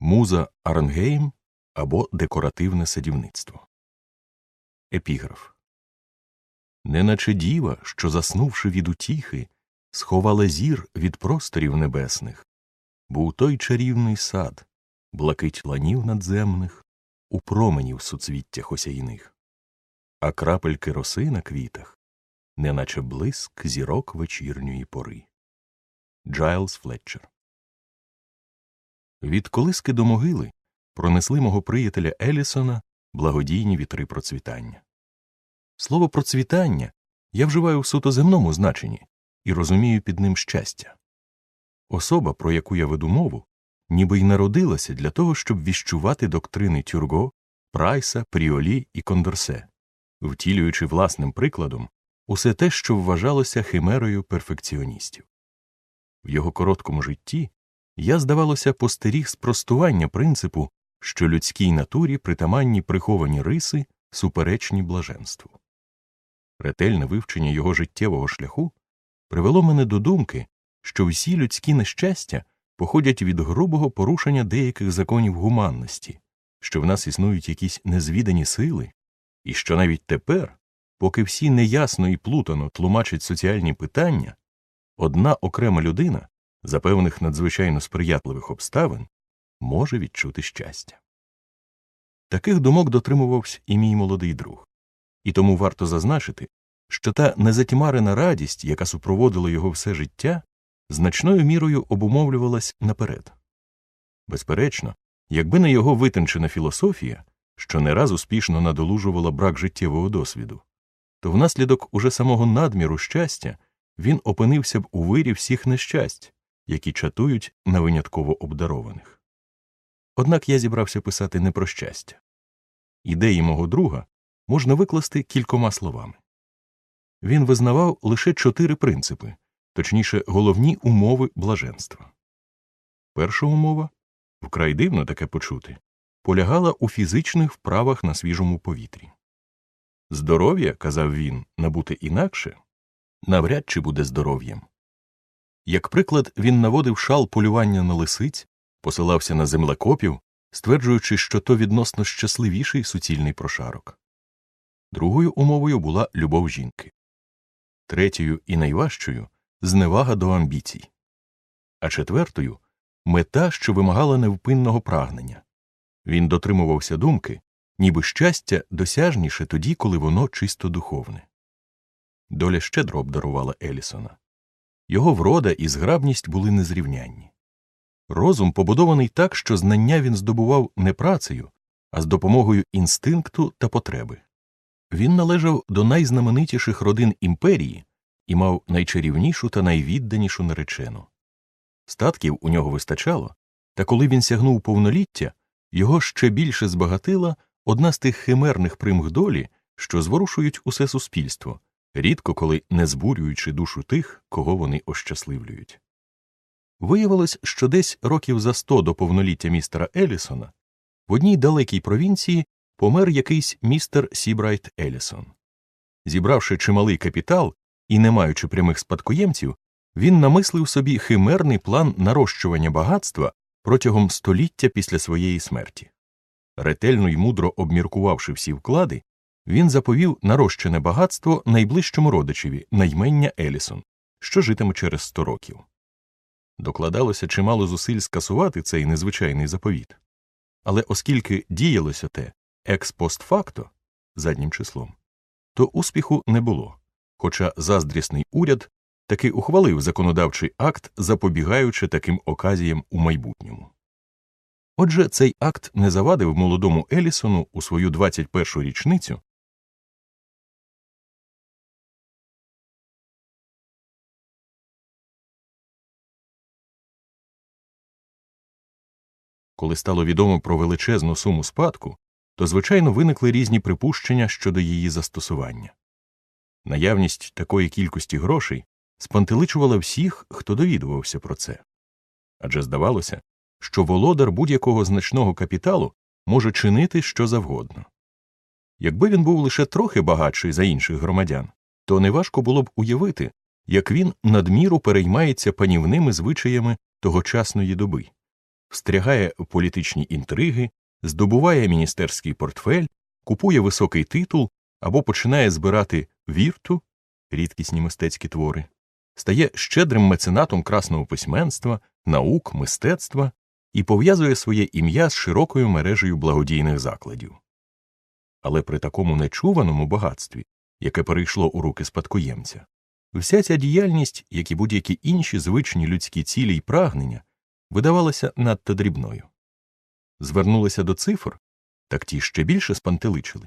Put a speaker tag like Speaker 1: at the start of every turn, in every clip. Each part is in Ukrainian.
Speaker 1: Муза Арнгейм або Декоративне садівництво. Епіграф Неначе діва, що, заснувши від утіхи, сховала зір від просторів небесних, був той чарівний сад, блакить ланів надземних, у променів суцвіттях осяйних, а крапельки роси на квітах, неначе блиск зірок вечірньої пори. Джайлз Флетчер Від колиски до могили пронесли мого приятеля Елісона благодійні вітри процвітання. Слово процвітання я вживаю в суто земному значенні і розумію під ним щастя. Особа, про яку я веду мову, ніби й народилася для того, щоб віщувати доктрини Тюрго, Прайса, Пріолі і Кондорсе, втілюючи власним прикладом усе те, що вважалося химерою перфекціоністів. В його короткому житті я, здавалося, постеріг спростування принципу, що людській натурі притаманні приховані риси суперечні блаженству. Ретельне вивчення його життєвого шляху привело мене до думки, що всі людські нещастя походять від грубого порушення деяких законів гуманності, що в нас існують якісь незвідані сили, і що навіть тепер, поки всі неясно і плутано тлумачать соціальні питання, одна окрема людина за певних надзвичайно сприятливих обставин може відчути щастя. Таких думок дотримувався і мій молодий друг, і тому варто зазначити, що та незатьмарена радість, яка супроводила його все життя, значною мірою обумовлювалась наперед. Безперечно, якби не його витончена філософія, що не раз успішно надолужувала брак життєвого досвіду, то внаслідок уже самого надміру щастя він опинився б у вирі всіх нещасть, які чатують на винятково обдарованих. Однак я зібрався писати не про щастя. Ідеї мого друга можна викласти кількома словами. Він визнавав лише чотири принципи, точніше, головні умови блаженства. Перша умова вкрай дивно таке почути полягала у фізичних вправах на свіжому повітрі. Здоров'я, казав він, набути інакше навряд чи буде здоров'ям. Як приклад, він наводив шал полювання на лисиць, посилався на землекопів, стверджуючи, що то відносно щасливіший суцільний прошарок. Другою умовою була любов жінки, третьою і найважчою зневага до амбіцій, а четвертою мета, що вимагала невпинного прагнення. Він дотримувався думки, ніби щастя досяжніше тоді, коли воно чисто духовне. Доля щедро обдарувала Елісона. Його врода і зграбність були незрівнянні. Розум побудований так, що знання він здобував не працею, а з допомогою інстинкту та потреби. Він належав до найзнаменитіших родин імперії і мав найчарівнішу та найвідданішу наречену. Статків у нього вистачало, та коли він сягнув повноліття, його ще більше збагатила одна з тих химерних примх долі, що зворушують усе суспільство, рідко коли не збурюючи душу тих, кого вони ощасливлюють. Виявилось, що десь років за сто до повноліття містера Елісона в одній далекій провінції помер якийсь містер Сібрайт Елісон. Зібравши чималий капітал і не маючи прямих спадкоємців, він намислив собі химерний план нарощування багатства протягом століття після своєї смерті. Ретельно й мудро обміркувавши всі вклади, він заповів нарощене багатство найближчому родичеві на ймення Елісон, що житиме через сто років. Докладалося чимало зусиль скасувати цей незвичайний заповіт. Але оскільки діялося те експостфакто заднім числом, то успіху не було, хоча заздрісний уряд таки ухвалив законодавчий акт, запобігаючи таким оказіям у майбутньому. Отже, цей акт не завадив молодому Елісону у свою 21-шу Коли стало відомо про величезну суму спадку, то, звичайно, виникли різні припущення щодо її застосування. Наявність такої кількості грошей спантеличувала всіх, хто довідувався про це. Адже здавалося, що володар будь-якого значного капіталу може чинити що завгодно. Якби він був лише трохи багатший за інших громадян, то неважко було б уявити, як він надміру переймається панівними звичаями тогочасної доби встрягає політичні інтриги, здобуває міністерський портфель, купує високий титул або починає збирати вірту, рідкісні мистецькі твори, стає щедрим меценатом красного письменства, наук, мистецтва і пов'язує своє ім'я з широкою мережею благодійних закладів. Але при такому нечуваному багатстві, яке перейшло у руки спадкоємця, вся ця діяльність, як і будь-які інші звичні людські цілі й прагнення, видавалася надто дрібною. Звернулися до цифр, так ті ще більше спантеличили.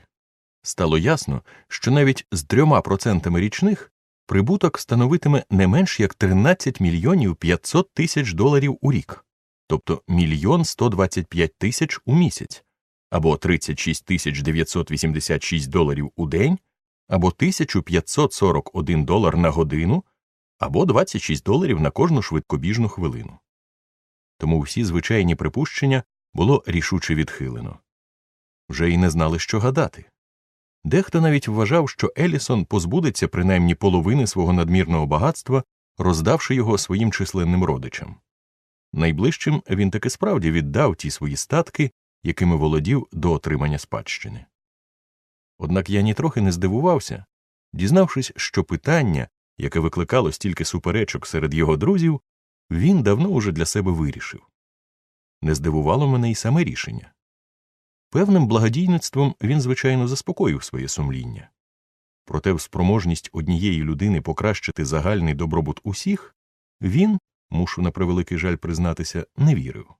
Speaker 1: Стало ясно, що навіть з трьома процентами річних прибуток становитиме не менш як 13 мільйонів 500 тисяч доларів у рік, тобто мільйон 125 тисяч у місяць, або 36 тисяч 986 доларів у день, або 1541 долар на годину, або 26 доларів на кожну швидкобіжну хвилину. Тому всі звичайні припущення було рішуче відхилено. Вже й не знали, що гадати. Дехто навіть вважав, що Елісон позбудеться принаймні половини свого надмірного багатства, роздавши його своїм численним родичам. Найближчим він таки справді віддав ті свої статки, якими володів до отримання спадщини. Однак я нітрохи не здивувався, дізнавшись, що питання, яке викликало стільки суперечок серед його друзів, він давно уже для себе вирішив. Не здивувало мене й саме рішення. Певним благодійництвом він, звичайно, заспокоїв своє сумління. Проте в спроможність однієї людини покращити загальний добробут усіх він, мушу на превеликий жаль признатися, не вірив.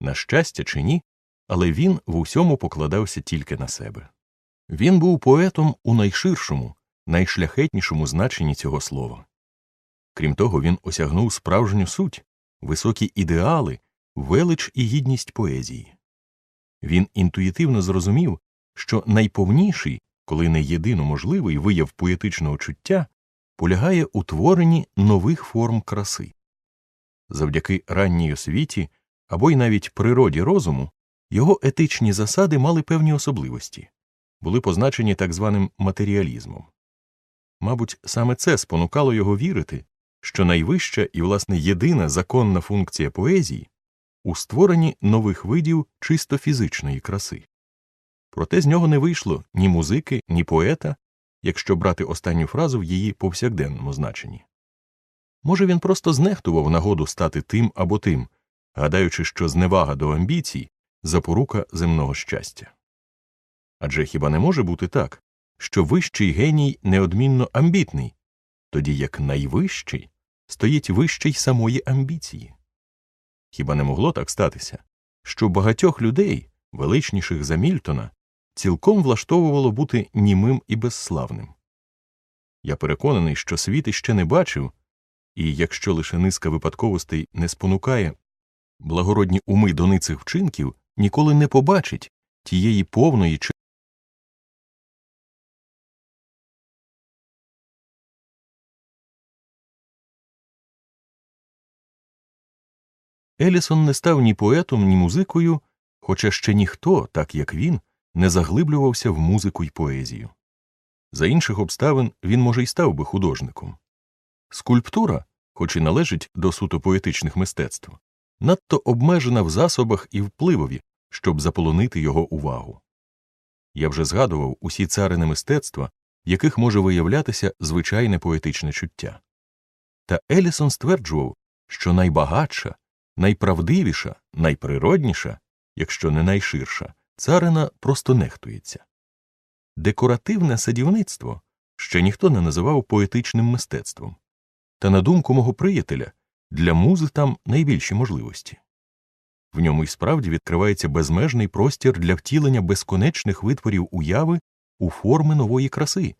Speaker 1: На щастя чи ні, але він в усьому покладався тільки на себе. Він був поетом у найширшому, найшляхетнішому значенні цього слова. Крім того, він осягнув справжню суть, високі ідеали, велич і гідність поезії. Він інтуїтивно зрозумів, що найповніший, коли не єдино можливий вияв поетичного чуття, полягає у творенні нових форм краси. Завдяки ранній освіті або й навіть природі розуму його етичні засади мали певні особливості, були позначені так званим матеріалізмом. Мабуть, саме це спонукало його вірити, що найвища і, власне, єдина законна функція поезії у створенні нових видів чисто фізичної краси. Проте з нього не вийшло ні музики, ні поета, якщо брати останню фразу в її повсякденному значенні. Може, він просто знехтував нагоду стати тим або тим, гадаючи, що зневага до амбіцій запорука земного щастя. Адже хіба не може бути так, що вищий геній неодмінно амбітний, тоді як найвищий стоїть вище й самої амбіції? Хіба не могло так статися, що багатьох людей, величніших за Мільтона, цілком влаштовувало бути німим і безславним? Я переконаний, що світ іще не бачив, і якщо лише низка випадковостей не спонукає благородні уми до вчинків, ніколи не побачить тієї повної Елісон не став ні поетом, ні музикою, хоча ще ніхто, так як він, не заглиблювався в музику й поезію. За інших обставин він, може, й став би художником. Скульптура, хоч і належить до суто поетичних мистецтв, надто обмежена в засобах і впливові, щоб заполонити його увагу. Я вже згадував усі царини мистецтва, в яких може виявлятися звичайне поетичне чуття. Та Елісон стверджував, що найбагатша найправдивіша, найприродніша, якщо не найширша, царина просто нехтується. Декоративне садівництво ще ніхто не називав поетичним мистецтвом, та, на думку мого приятеля, для музи там найбільші можливості. В ньому й справді відкривається безмежний простір для втілення безконечних витворів уяви у форми нової краси,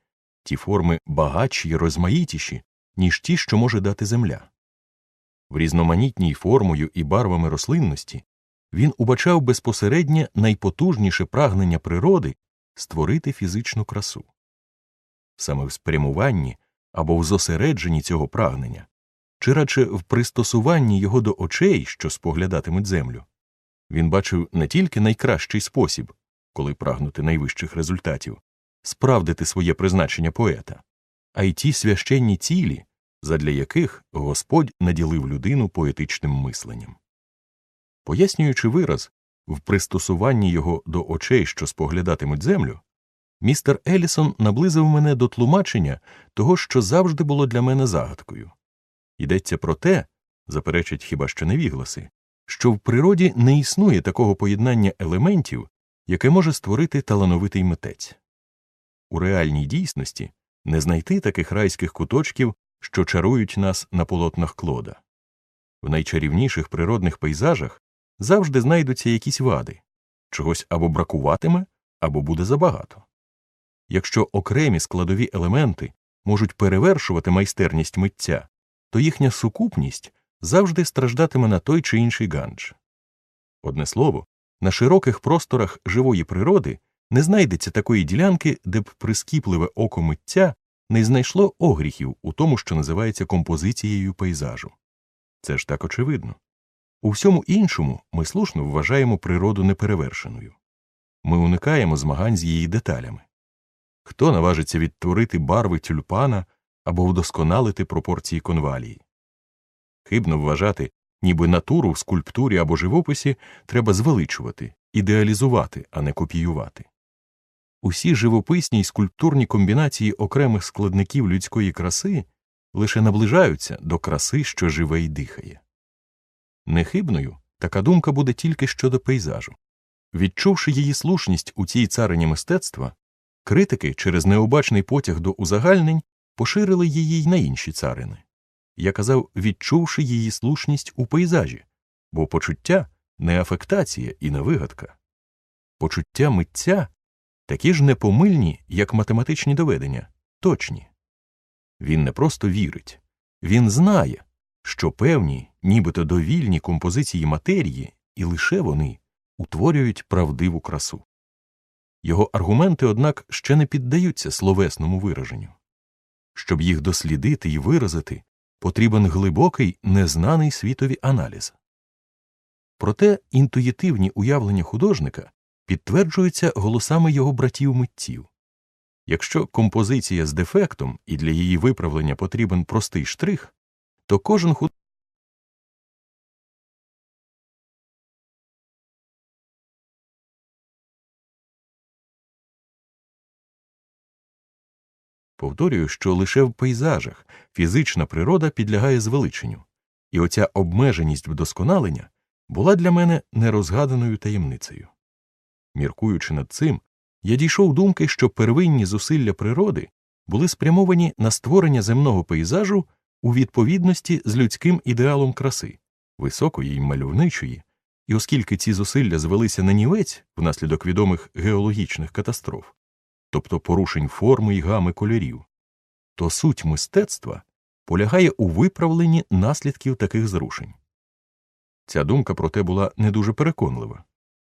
Speaker 1: ті форми багатші й розмаїтіші, ніж ті, що може дати земля. В різноманітній формою і барвами рослинності він убачав безпосереднє найпотужніше прагнення природи створити фізичну красу. Саме в спрямуванні або в зосередженні цього прагнення, чи радше в пристосуванні його до очей, що споглядатимуть землю, він бачив не тільки найкращий спосіб, коли прагнути найвищих результатів, справдити своє призначення поета, а й ті священні цілі, задля яких Господь наділив людину поетичним мисленням. Пояснюючи вираз, в пристосуванні його до очей, що споглядатимуть землю, містер Елісон наблизив мене до тлумачення того, що завжди було для мене загадкою. Йдеться про те, заперечать хіба що невігласи, що в природі не існує такого поєднання елементів, яке може створити талановитий митець. У реальній дійсності не знайти таких райських куточків, що чарують нас на полотнах клода. В найчарівніших природних пейзажах завжди знайдуться якісь вади чогось або бракуватиме, або буде забагато. Якщо окремі складові елементи можуть перевершувати майстерність митця, то їхня сукупність завжди страждатиме на той чи інший ганч. Одне слово, на широких просторах живої природи не знайдеться такої ділянки, де б прискіпливе око митця не знайшло огріхів у тому, що називається композицією пейзажу. Це ж так очевидно. У всьому іншому ми слушно вважаємо природу неперевершеною. Ми уникаємо змагань з її деталями. Хто наважиться відтворити барви тюльпана або вдосконалити пропорції конвалії? Хибно вважати, ніби натуру в скульптурі або живописі треба звеличувати, ідеалізувати, а не копіювати. Усі живописні й скульптурні комбінації окремих складників людської краси лише наближаються до краси, що живе й дихає. Нехибною така думка буде тільки щодо пейзажу. Відчувши її слушність у цій царині мистецтва, критики через необачний потяг до узагальнень поширили її й на інші царини. Я казав, відчувши її слушність у пейзажі, бо почуття не афектація і не вигадка. Почуття митця такі ж непомильні, як математичні доведення, точні. Він не просто вірить, він знає, що певні, нібито довільні композиції матерії, і лише вони утворюють правдиву красу. Його аргументи, однак, ще не піддаються словесному вираженню. Щоб їх дослідити і виразити, потрібен глибокий, незнаний світові аналіз. Проте інтуїтивні уявлення художника підтверджуються голосами його братів митців. Якщо композиція з дефектом і для її виправлення потрібен простий штрих, то кожен худ... Повторюю, що лише в пейзажах фізична природа підлягає звеличенню, і оця обмеженість вдосконалення була для мене нерозгаданою таємницею. Міркуючи над цим, я дійшов думки, що первинні зусилля природи були спрямовані на створення земного пейзажу у відповідності з людським ідеалом краси, високої й мальовничої, і оскільки ці зусилля звелися на нівець внаслідок відомих геологічних катастроф, тобто порушень форми й гами кольорів, то суть мистецтва полягає у виправленні наслідків таких зрушень. Ця думка проте була не дуже переконлива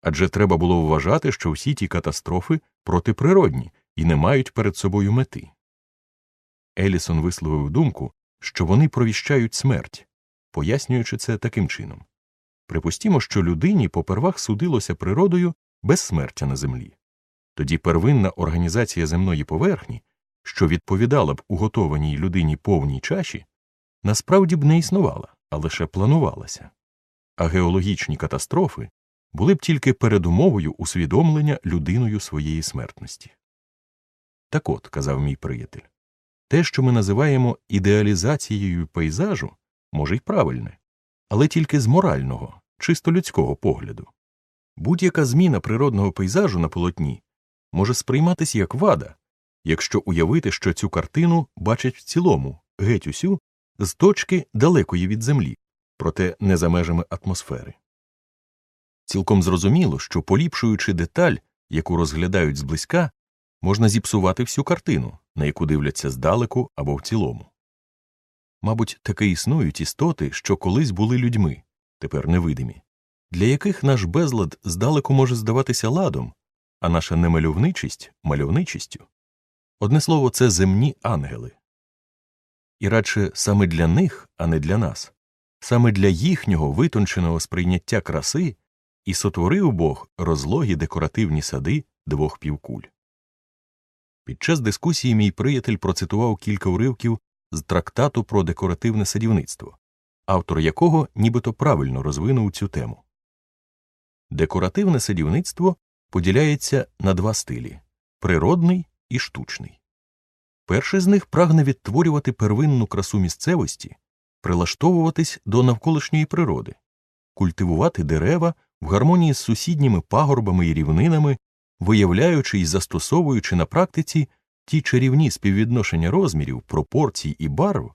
Speaker 1: адже треба було вважати, що всі ті катастрофи протиприродні і не мають перед собою мети. Елісон висловив думку, що вони провіщають смерть, пояснюючи це таким чином припустімо, що людині попервах судилося природою безсмертя на землі. Тоді первинна організація земної поверхні, що відповідала б уготованій людині повній чаші, насправді б не існувала, а лише планувалася. А геологічні катастрофи були б тільки передумовою усвідомлення людиною своєї смертності. Так от, казав мій приятель, те, що ми називаємо ідеалізацією пейзажу, може й правильне, але тільки з морального, чисто людського погляду. Будь-яка зміна природного пейзажу на полотні може сприйматись як вада, якщо уявити, що цю картину бачать в цілому, геть усю, з точки далекої від землі, проте не за межами атмосфери. Цілком зрозуміло, що поліпшуючи деталь, яку розглядають зблизька, можна зіпсувати всю картину, на яку дивляться здалеку або в цілому. Мабуть, таки існують істоти, що колись були людьми, тепер невидимі, для яких наш безлад здалеку може здаватися ладом, а наша немальовничість мальовничістю. Одне слово, це земні ангели. І радше саме для них, а не для нас, саме для їхнього витонченого сприйняття краси і сотворив Бог розлогі декоративні сади двох півкуль. Під час дискусії мій приятель процитував кілька уривків з трактату про декоративне садівництво, автор якого нібито правильно розвинув цю тему. Декоративне садівництво поділяється на два стилі природний і штучний. Перший з них прагне відтворювати первинну красу місцевості, прилаштовуватись до навколишньої природи, культивувати дерева в гармонії з сусідніми пагорбами і рівнинами, виявляючи і застосовуючи на практиці ті чарівні співвідношення розмірів, пропорцій і барв,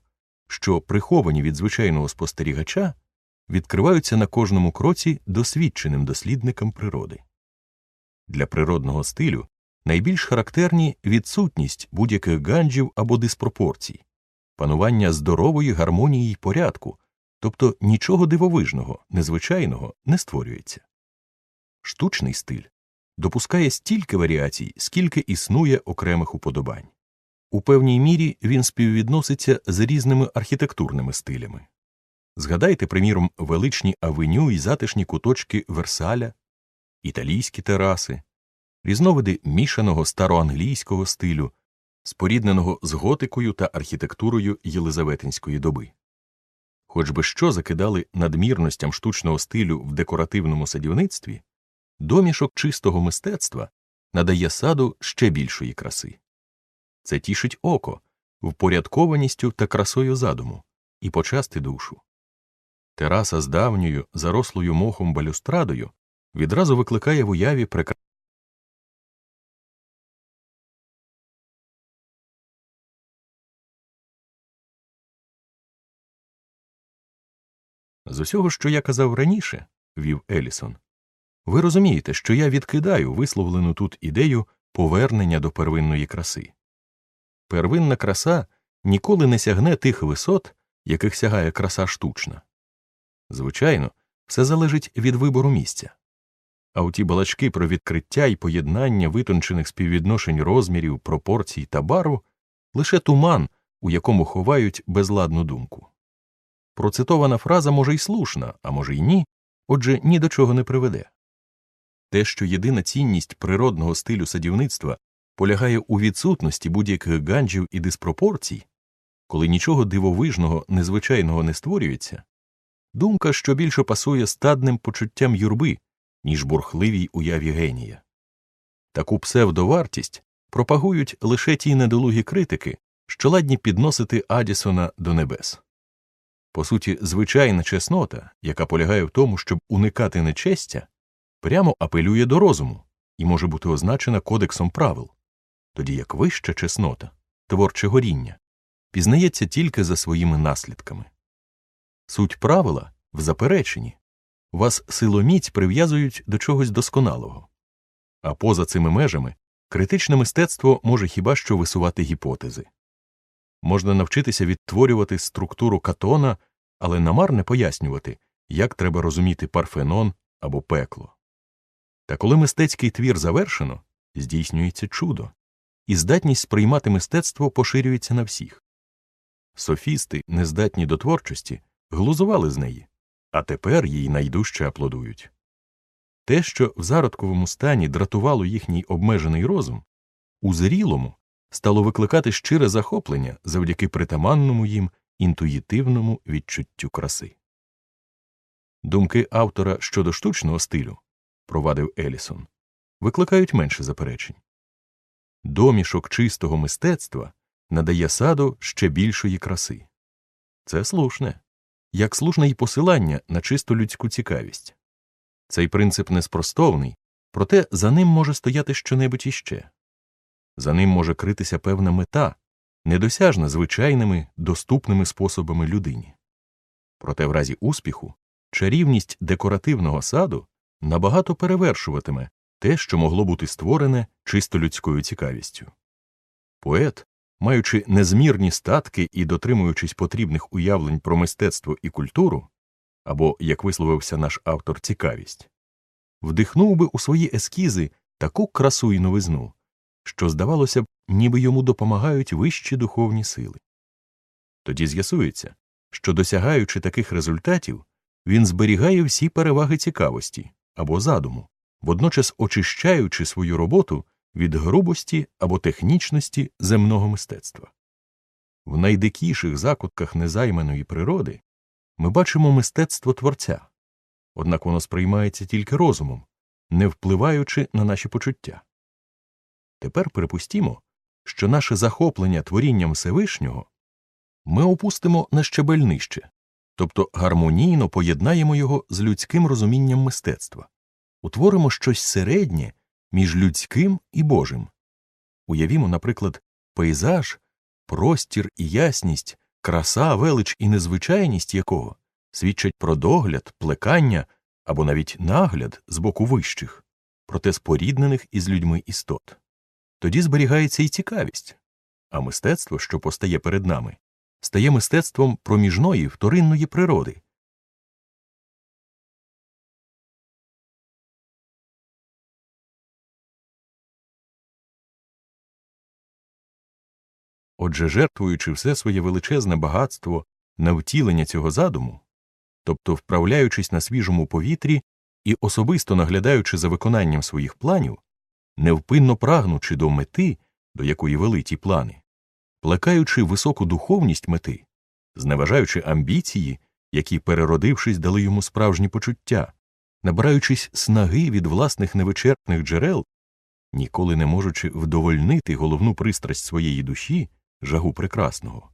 Speaker 1: що, приховані від звичайного спостерігача, відкриваються на кожному кроці досвідченим дослідникам природи. Для природного стилю найбільш характерні відсутність будь-яких ганджів або диспропорцій, панування здорової гармонії й порядку, тобто нічого дивовижного, незвичайного не створюється. Штучний стиль допускає стільки варіацій, скільки існує окремих уподобань. У певній мірі він співвідноситься з різними архітектурними стилями. Згадайте, приміром, величні авеню і затишні куточки Версаля, італійські тераси, різновиди мішаного староанглійського стилю, спорідненого з готикою та архітектурою Єлизаветинської доби. Хоч би що закидали надмірностям штучного стилю в декоративному садівництві, домішок чистого мистецтва надає саду ще більшої краси. Це тішить око впорядкованістю та красою задуму і почасти душу. Тераса з давньою, зарослою мохом балюстрадою відразу викликає в уяві прекрасну З усього, що я казав раніше, вів Елісон, ви розумієте, що я відкидаю висловлену тут ідею повернення до первинної краси. Первинна краса ніколи не сягне тих висот, яких сягає краса штучна. Звичайно, все залежить від вибору місця. А у ті балачки про відкриття і поєднання витончених співвідношень розмірів, пропорцій та барв лише туман, у якому ховають безладну думку. Процитована фраза може й слушна, а може й ні, отже, ні до чого не приведе. Те, що єдина цінність природного стилю садівництва полягає у відсутності будь-яких ганджів і диспропорцій, коли нічого дивовижного, незвичайного не створюється, думка, що більше пасує стадним почуттям юрби, ніж бурхливій уяві генія. Таку псевдовартість пропагують лише ті недолугі критики, що ладні підносити Адісона до небес. По суті, звичайна чеснота, яка полягає в тому, щоб уникати нечестя, прямо апелює до розуму і може бути означена кодексом правил, тоді як вища чеснота, творче горіння, пізнається тільки за своїми наслідками. Суть правила в запереченні вас силоміць прив'язують до чогось досконалого, а поза цими межами критичне мистецтво може хіба що висувати гіпотези. Можна навчитися відтворювати структуру катона, але намарне пояснювати, як треба розуміти парфенон або пекло. Та коли мистецький твір завершено, здійснюється чудо, і здатність сприймати мистецтво поширюється на всіх. Софісти, нездатні до творчості, глузували з неї, а тепер їй найдужче аплодують. Те, що в зародковому стані дратувало їхній обмежений розум, у зрілому стало викликати щире захоплення завдяки притаманному їм інтуїтивному відчуттю краси. Думки автора щодо штучного стилю, провадив Елісон, викликають менше заперечень. Домішок чистого мистецтва надає саду ще більшої краси. Це слушне, як слушне й посилання на чисто людську цікавість. Цей принцип неспростовний, проте за ним може стояти щонебудь іще. За ним може критися певна мета, недосяжна звичайними доступними способами людині. Проте в разі успіху чарівність декоративного саду набагато перевершуватиме те, що могло бути створене чисто людською цікавістю. Поет, маючи незмірні статки і дотримуючись потрібних уявлень про мистецтво і культуру, або, як висловився наш автор, цікавість, вдихнув би у свої ескізи таку красу і новизну, що, здавалося б, ніби йому допомагають вищі духовні сили. Тоді з'ясується, що, досягаючи таких результатів, він зберігає всі переваги цікавості або задуму, водночас очищаючи свою роботу від грубості або технічності земного мистецтва. В найдикіших закутках незайманої природи ми бачимо мистецтво творця, однак воно сприймається тільки розумом, не впливаючи на наші почуття. Тепер припустімо, що наше захоплення творінням Всевишнього ми опустимо на щебель нижче, тобто гармонійно поєднаємо його з людським розумінням мистецтва, утворимо щось середнє між людським і Божим. Уявімо, наприклад, пейзаж, простір і ясність, краса, велич і незвичайність якого свідчать про догляд, плекання або навіть нагляд з боку вищих, проте споріднених із людьми істот. Тоді зберігається і цікавість, а мистецтво, що постає перед нами, стає мистецтвом проміжної вторинної природи. Отже, жертвуючи все своє величезне багатство на втілення цього задуму, тобто вправляючись на свіжому повітрі і особисто наглядаючи за виконанням своїх планів, невпинно прагнучи до мети, до якої вели ті плани, плекаючи високу духовність мети, зневажаючи амбіції, які, переродившись, дали йому справжні почуття, набираючись снаги від власних невичерпних джерел, ніколи не можучи вдовольнити головну пристрасть своєї душі, жагу прекрасного,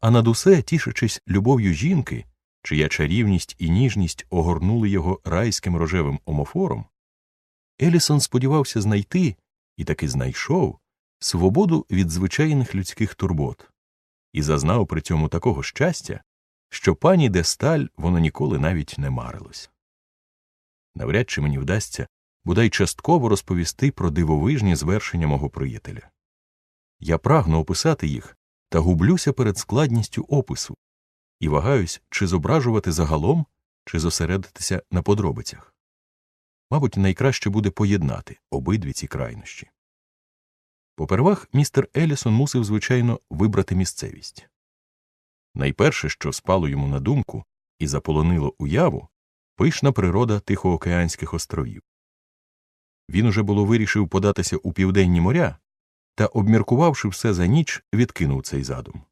Speaker 1: а над усе тішачись любов'ю жінки, чия чарівність і ніжність огорнули його райським рожевим омофором, Елісон сподівався знайти і таки знайшов свободу від звичайних людських турбот і зазнав при цьому такого щастя, що пані Десталь воно ніколи навіть не марилось. Навряд чи мені вдасться бодай частково розповісти про дивовижні звершення мого приятеля. Я прагну описати їх та гублюся перед складністю опису і вагаюсь, чи зображувати загалом, чи зосередитися на подробицях. Мабуть, найкраще буде поєднати обидві ці крайнощі. Попервах містер Елісон мусив, звичайно, вибрати місцевість. Найперше, що спало йому на думку і заполонило уяву, пишна природа Тихоокеанських островів. Він уже було вирішив податися у південні моря та, обміркувавши все за ніч, відкинув цей задум.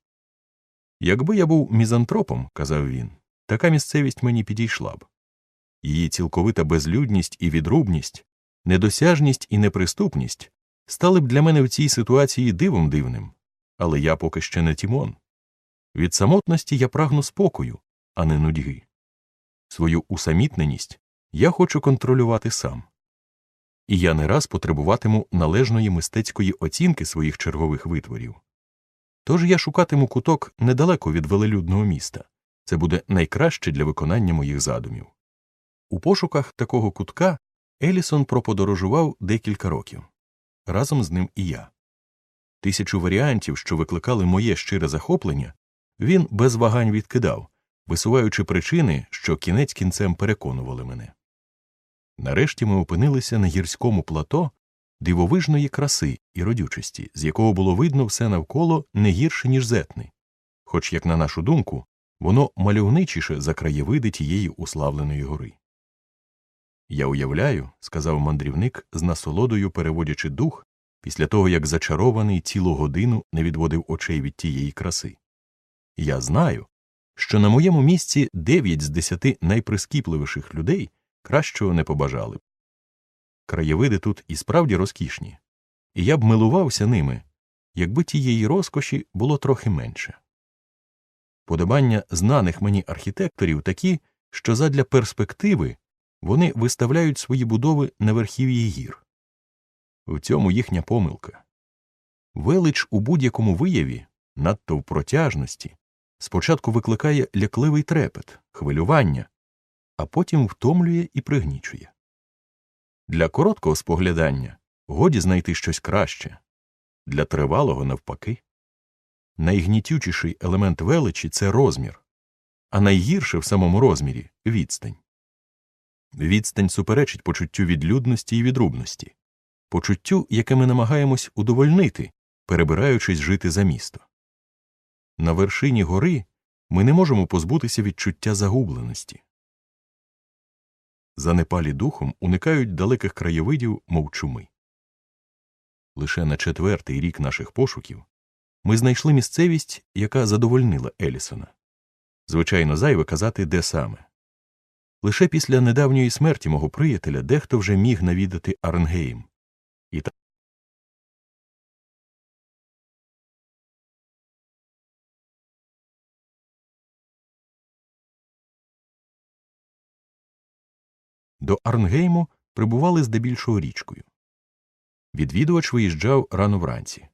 Speaker 1: Якби я був мізантропом, казав він, така місцевість мені підійшла б. Її цілковита безлюдність і відрубність, недосяжність і неприступність стали б для мене в цій ситуації дивом дивним, але я поки ще не Тімон. Від самотності я прагну спокою, а не нудьги. Свою усамітненість я хочу контролювати сам. І я не раз потребуватиму належної мистецької оцінки своїх чергових витворів. Тож я шукатиму куток недалеко від велелюдного міста це буде найкраще для виконання моїх задумів. У пошуках такого кутка Елісон проподорожував декілька років разом з ним і я. Тисячу варіантів, що викликали моє щире захоплення, він без вагань відкидав, висуваючи причини, що кінець кінцем переконували мене. Нарешті ми опинилися на гірському плато дивовижної краси і родючості, з якого було видно все навколо не гірше, ніж зетний, хоч, як на нашу думку, воно мальовничіше за краєвиди тієї уславленої гори. Я уявляю, сказав мандрівник, з насолодою переводячи дух, після того як зачарований цілу годину не відводив очей від тієї краси. Я знаю, що на моєму місці дев'ять з десяти найприскіпливіших людей кращого не побажали б. Краєвиди тут і справді розкішні, і я б милувався ними, якби тієї розкоші було трохи менше. Подобання знаних мені архітекторів такі, що задля перспективи вони виставляють свої будови на верхів'ї гір. В цьому їхня помилка. Велич у будь-якому вияві, надто в протяжності, спочатку викликає лякливий трепет, хвилювання, а потім втомлює і пригнічує. Для короткого споглядання годі знайти щось краще, для тривалого навпаки. Найгнітючіший елемент величі це розмір, а найгірше в самому розмірі відстань. Відстань суперечить почуттю відлюдності і відрубності, почуттю, яке ми намагаємось удовольнити, перебираючись жити за місто. На вершині гори ми не можемо позбутися відчуття загубленості. Занепалі духом уникають далеких краєвидів, мов чуми. Лише на четвертий рік наших пошуків ми знайшли місцевість, яка задовольнила Елісона. Звичайно, зайве казати, де саме. Лише після недавньої смерті мого приятеля дехто вже міг навідати Арнгейм. І. До Арнгейму прибували здебільшого річкою. Відвідувач виїжджав рано вранці.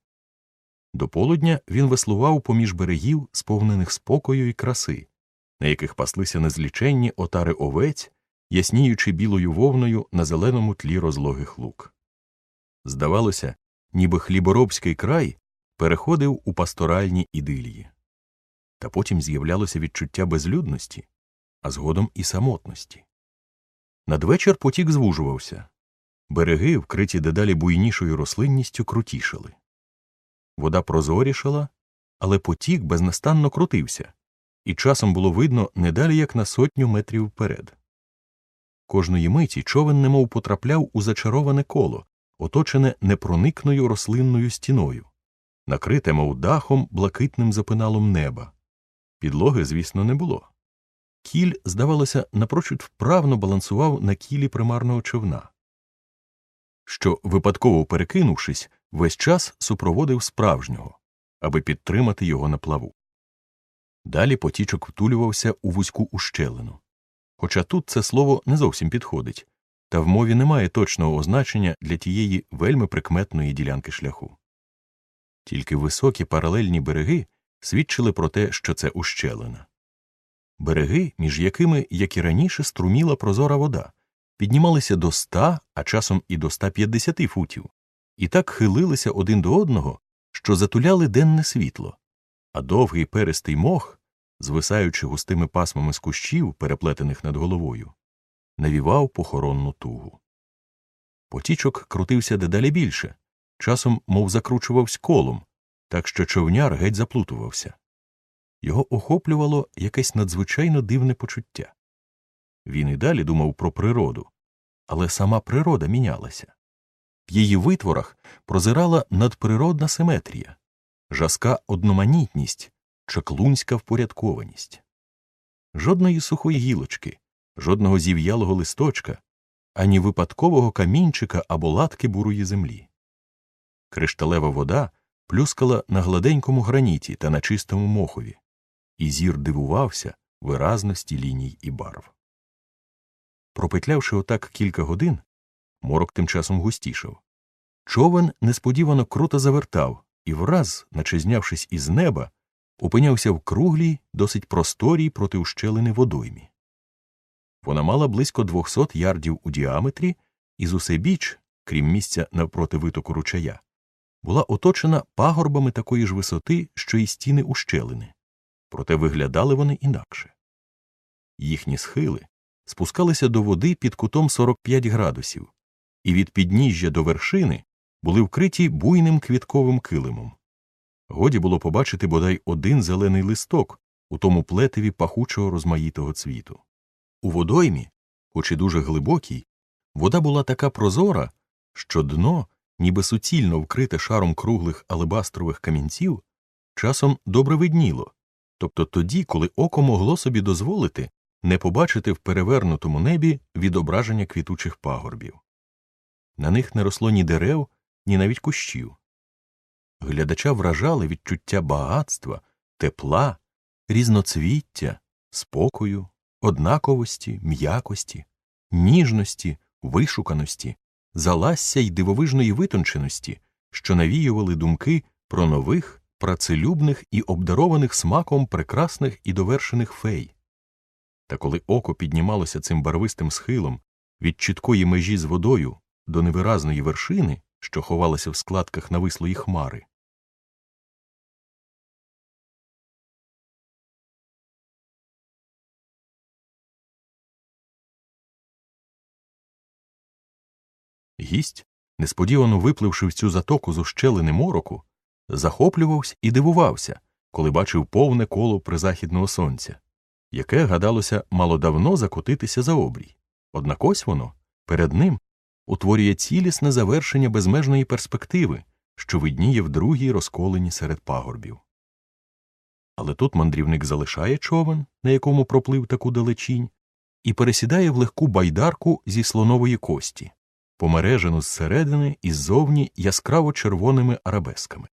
Speaker 1: До полудня він веслував поміж берегів, сповнених спокою і краси, на яких паслися незліченні отари овець, ясніючи білою вовною на зеленому тлі розлогих лук. Здавалося, ніби хліборобський край переходив у пасторальні ідилії. Та потім з'являлося відчуття безлюдності, а згодом і самотності. Надвечір потік звужувався. Береги, вкриті дедалі буйнішою рослинністю, крутішали. Вода прозорішала, але потік безнастанно крутився, і часом було видно не далі як на сотню метрів вперед. Кожної миті човен немов потрапляв у зачароване коло, оточене непроникною рослинною стіною, накрите, мов дахом, блакитним запиналом неба. Підлоги, звісно, не було. Кіль, здавалося, напрочуд вправно балансував на кілі примарного човна, що, випадково перекинувшись, весь час супроводив справжнього, аби підтримати його на плаву. Далі потічок втулювався у вузьку ущелину. Хоча тут це слово не зовсім підходить, та в мові немає точного означення для тієї вельми прикметної ділянки шляху. Тільки високі паралельні береги свідчили про те, що це ущелина. Береги, між якими, як і раніше, струміла прозора вода, піднімалися до ста, а часом і до 150 футів, і так хилилися один до одного, що затуляли денне світло, а довгий перистий мох, звисаючи густими пасмами з кущів, переплетених над головою, навівав похоронну тугу. Потічок крутився дедалі більше, часом, мов закручувався колом, так що човняр геть заплутувався. Його охоплювало якесь надзвичайно дивне почуття. Він і далі думав про природу, але сама природа мінялася. В її витворах прозирала надприродна симетрія, жаска одноманітність, чаклунська впорядкованість. Жодної сухої гілочки, жодного зів'ялого листочка, ані випадкового камінчика або латки бурої землі. Кришталева вода плюскала на гладенькому граніті та на чистому мохові, і зір дивувався виразності ліній і барв. Пропетлявши отак кілька годин, морок тим часом густішав. Човен несподівано круто завертав і враз, наче знявшись із неба, опинявся в круглій, досить просторій проти ущелини водоймі. Вона мала близько двохсот ярдів у діаметрі, і з усе біч, крім місця навпроти витоку ручая, була оточена пагорбами такої ж висоти, що й стіни ущелини, проте виглядали вони інакше. Їхні схили спускалися до води під кутом 45 градусів, і від підніжжя до вершини були вкриті буйним квітковим килимом. Годі було побачити бодай один зелений листок у тому плетеві пахучого розмаїтого цвіту. У водоймі, хоч і дуже глибокій, вода була така прозора, що дно, ніби суцільно вкрите шаром круглих алебастрових камінців, часом добре видніло, тобто тоді, коли око могло собі дозволити не побачити в перевернутому небі відображення квітучих пагорбів. На них не росло ні дерев, ні навіть кущів. Глядача вражали відчуття багатства, тепла, різноцвіття, спокою, однаковості, м'якості, ніжності, вишуканості, заласся й дивовижної витонченості, що навіювали думки про нових, працелюбних і обдарованих смаком прекрасних і довершених фей. Та коли око піднімалося цим барвистим схилом від чіткої межі з водою до невиразної вершини, що ховалася в складках навислої хмари, Гість, несподівано випливши в цю затоку з ущелини мороку, захоплювався і дивувався, коли бачив повне коло призахідного сонця, яке, гадалося, мало давно закотитися за обрій. Однак ось воно, перед ним, утворює цілісне завершення безмежної перспективи, що видніє в другій розколені серед пагорбів. Але тут мандрівник залишає човен, на якому проплив таку далечінь, і пересідає в легку байдарку зі слонової кості, помережену зсередини і ззовні яскраво червоними арабесками.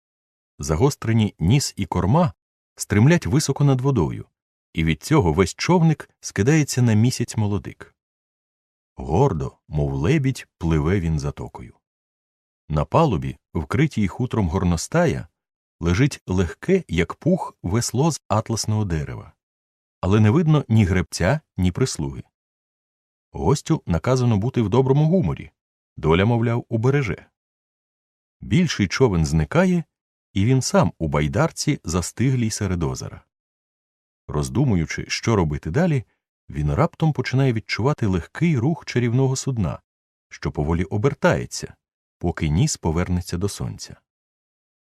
Speaker 1: Загострені ніс і корма стремлять високо над водою, і від цього весь човник скидається на місяць молодик. Гордо, мов лебідь, пливе він затокою. На палубі, вкритій хутром горностая, лежить легке, як пух, весло з атласного дерева, але не видно ні гребця, ні прислуги. Гостю наказано бути в доброму гуморі, доля, мовляв, убереже. Більший човен зникає, і він сам у байдарці застиглій серед озера. Роздумуючи, що робити далі, він раптом починає відчувати легкий рух чарівного судна, що поволі обертається, поки ніс повернеться до сонця.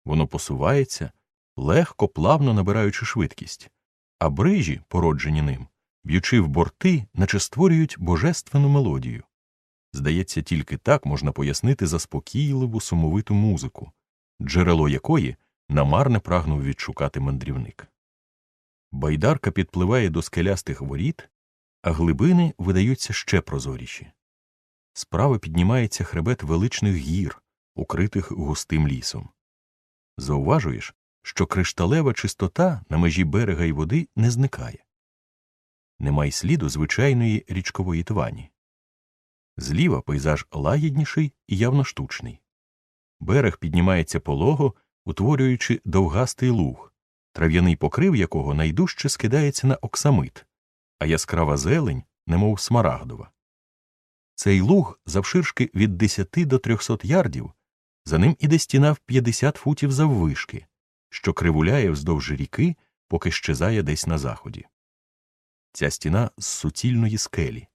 Speaker 1: Воно посувається, легко, плавно набираючи швидкість, а брижі, породжені ним, б'ючи в борти, наче створюють божественну мелодію. Здається, тільки так можна пояснити заспокійливу сумовиту музику, джерело якої намарне прагнув відшукати мандрівник. Байдарка підпливає до скелястих воріт, а глибини видаються ще прозоріші. Справа піднімається хребет величних гір, укритих густим лісом. Зауважуєш, що кришталева чистота на межі берега й води не зникає. Нема сліду звичайної річкової твані. Зліва пейзаж лагідніший і явно штучний. Берег піднімається полого, утворюючи довгастий луг, трав'яний покрив якого найдужче скидається на оксамит, а яскрава зелень, немов смарагдова. Цей луг завширшки від 10 до 300 ярдів, за ним іде стіна в 50 футів заввишки, що кривуляє вздовж ріки, поки щезає десь на заході. Ця стіна з суцільної скелі.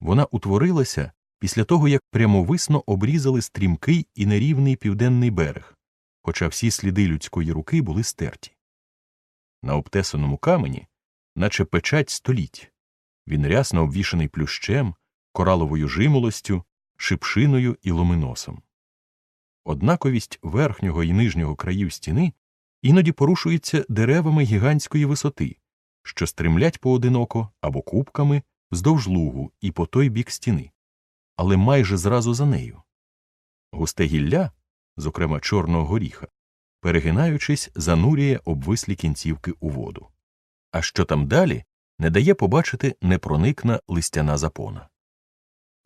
Speaker 1: Вона утворилася після того, як прямовисно обрізали стрімкий і нерівний південний берег, хоча всі сліди людської руки були стерті. На обтесаному камені, наче печать століть, він рясно обвішаний плющем, кораловою жимолостю, шипшиною і ломиносом. Однаковість верхнього і нижнього країв стіни іноді порушується деревами гігантської висоти, що стремлять поодиноко або кубками вздовж лугу і по той бік стіни, але майже зразу за нею. Густе гілля, зокрема чорного горіха, перегинаючись, занурює обвислі кінцівки у воду. А що там далі, не дає побачити непроникна листяна запона.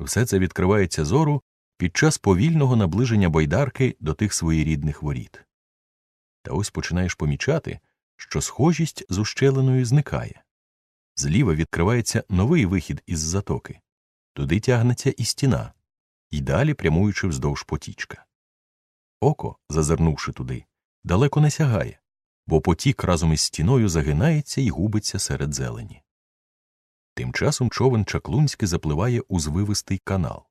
Speaker 1: Все це відкривається зору під час повільного наближення байдарки до тих своєрідних воріт. Та ось починаєш помічати, що схожість з ущеленою зникає. Зліва відкривається новий вихід із затоки, туди тягнеться і стіна, і далі прямуючи вздовж потічка. Око, зазирнувши туди, далеко не сягає, бо потік разом із стіною загинається і губиться серед зелені. Тим часом човен чаклунськи запливає у звивистий канал.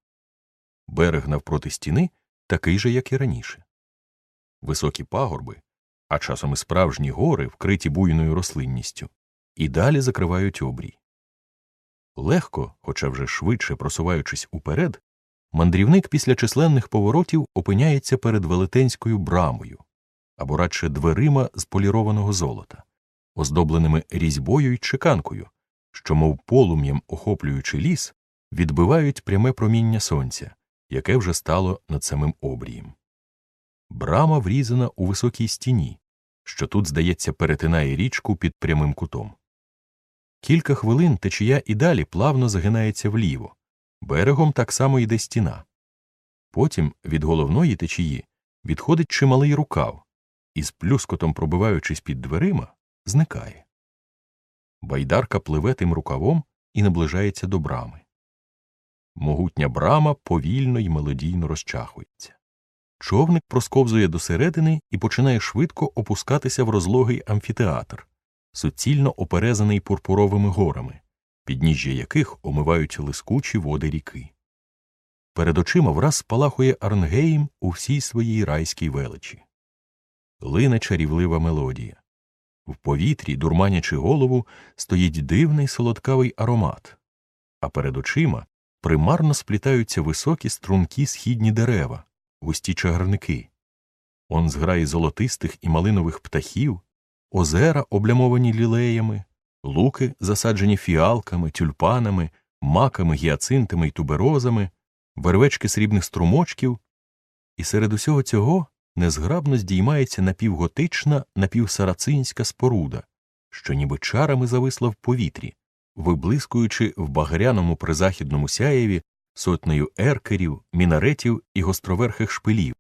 Speaker 1: Берег навпроти стіни такий же, як і раніше. Високі пагорби, а часом і справжні гори, вкриті буйною рослинністю, і далі закривають обрій. Легко, хоча вже швидше просуваючись уперед, мандрівник після численних поворотів опиняється перед велетенською брамою або радше дверима з полірованого золота, оздобленими різьбою й чеканкою, що, мов полум'ям охоплюючи ліс, відбивають пряме проміння сонця, яке вже стало над самим обрієм. Брама врізана у високій стіні, що тут, здається, перетинає річку під прямим кутом. Кілька хвилин течія і далі плавно загинається вліво, берегом так само йде стіна. Потім від головної течії відходить чималий рукав і, з плюскотом пробиваючись під дверима, зникає. Байдарка пливе тим рукавом і наближається до брами. Могутня брама повільно й мелодійно розчахується. Човник просковзує до середини і починає швидко опускатися в розлогий амфітеатр, суцільно оперезаний пурпуровими горами, підніжжя яких омивають лискучі води ріки. Перед очима враз спалахує Арнгейм у всій своїй райській величі. Лине чарівлива мелодія. В повітрі, дурманячи голову, стоїть дивний солодкавий аромат, а перед очима примарно сплітаються високі стрункі східні дерева, густі чагарники. Он зграє золотистих і малинових птахів, озера, облямовані лілеями, луки, засаджені фіалками, тюльпанами, маками, гіацинтами й туберозами, вервечки срібних струмочків, і серед усього цього незграбно здіймається напівготична, напівсарацинська споруда, що ніби чарами зависла в повітрі, виблискуючи в багряному призахідному сяєві сотнею еркерів, мінаретів і гостроверхих шпилів,